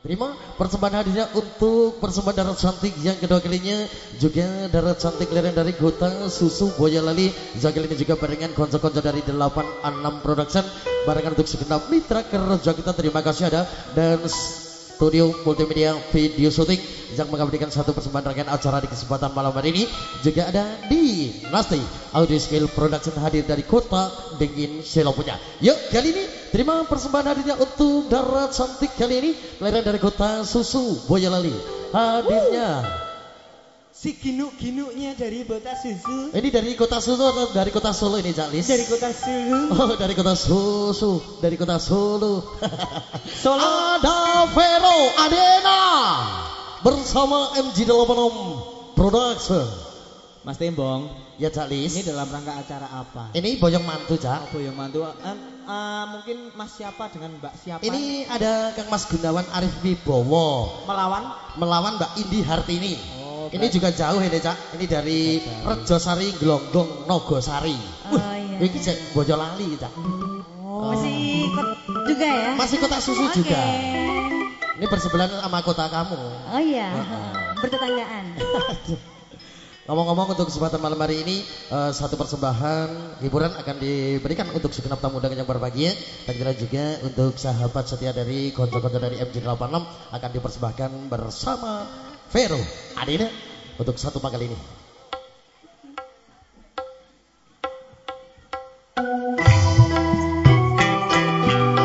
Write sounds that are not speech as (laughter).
Terima persembahan hadirnya untuk persembahan darat cantik. Yang kedua kalinya juga darat cantik lereng dari Kota Susu Boyolali. Yang ini juga barengan konco-konco dari 86 Production. Barengan untuk segenap mitra kerja kita. Terima kasih ada. Dan studio multimedia video shooting yang mengabadikan satu persembahan rangkaian acara di kesempatan malam hari ini juga ada di Nasti Audio Skill Production hadir dari kota Dingin punya. Yuk kali ini terima persembahan hadirnya untuk darat cantik kali ini lereng dari kota Susu Boyolali hadirnya Si ginuk-ginuknya dari kota susu. Ini dari kota susu atau dari kota Solo ini Cak Lis? Dari kota Sulu. Oh, dari kota susu, dari kota Solo. (laughs) Solo. Ada Vero Adena bersama MG86 Production. Mas Tembong, Ya Cak Lis. ini dalam rangka acara apa? Ini boyong mantu Cak. Apa yang mantu? Eh, eh, mungkin Mas siapa dengan Mbak siapa? Ini ada Kang Mas Gunawan Arif Wibowo melawan melawan Mbak Indi Hartini. Oh, Ini juga jauh ini Cak. Ini dari Rejosari Glonggong Nogosari. Oh, iya. Ini Cak Boyolali Cak. Oh, masih ikut juga ya? Masih kota susu Oke. juga. Ini bersebelahan sama kota kamu. Oh iya, Heeh. (laughs) bertetanggaan. (laughs) Ngomong-ngomong untuk kesempatan malam hari ini eh, satu persembahan hiburan akan diberikan untuk segenap tamu undangan yang berbahagia dan kira juga untuk sahabat setia dari konco-konco dari MJ86 akan dipersembahkan bersama Vero Adina untuk satu pangkal ini.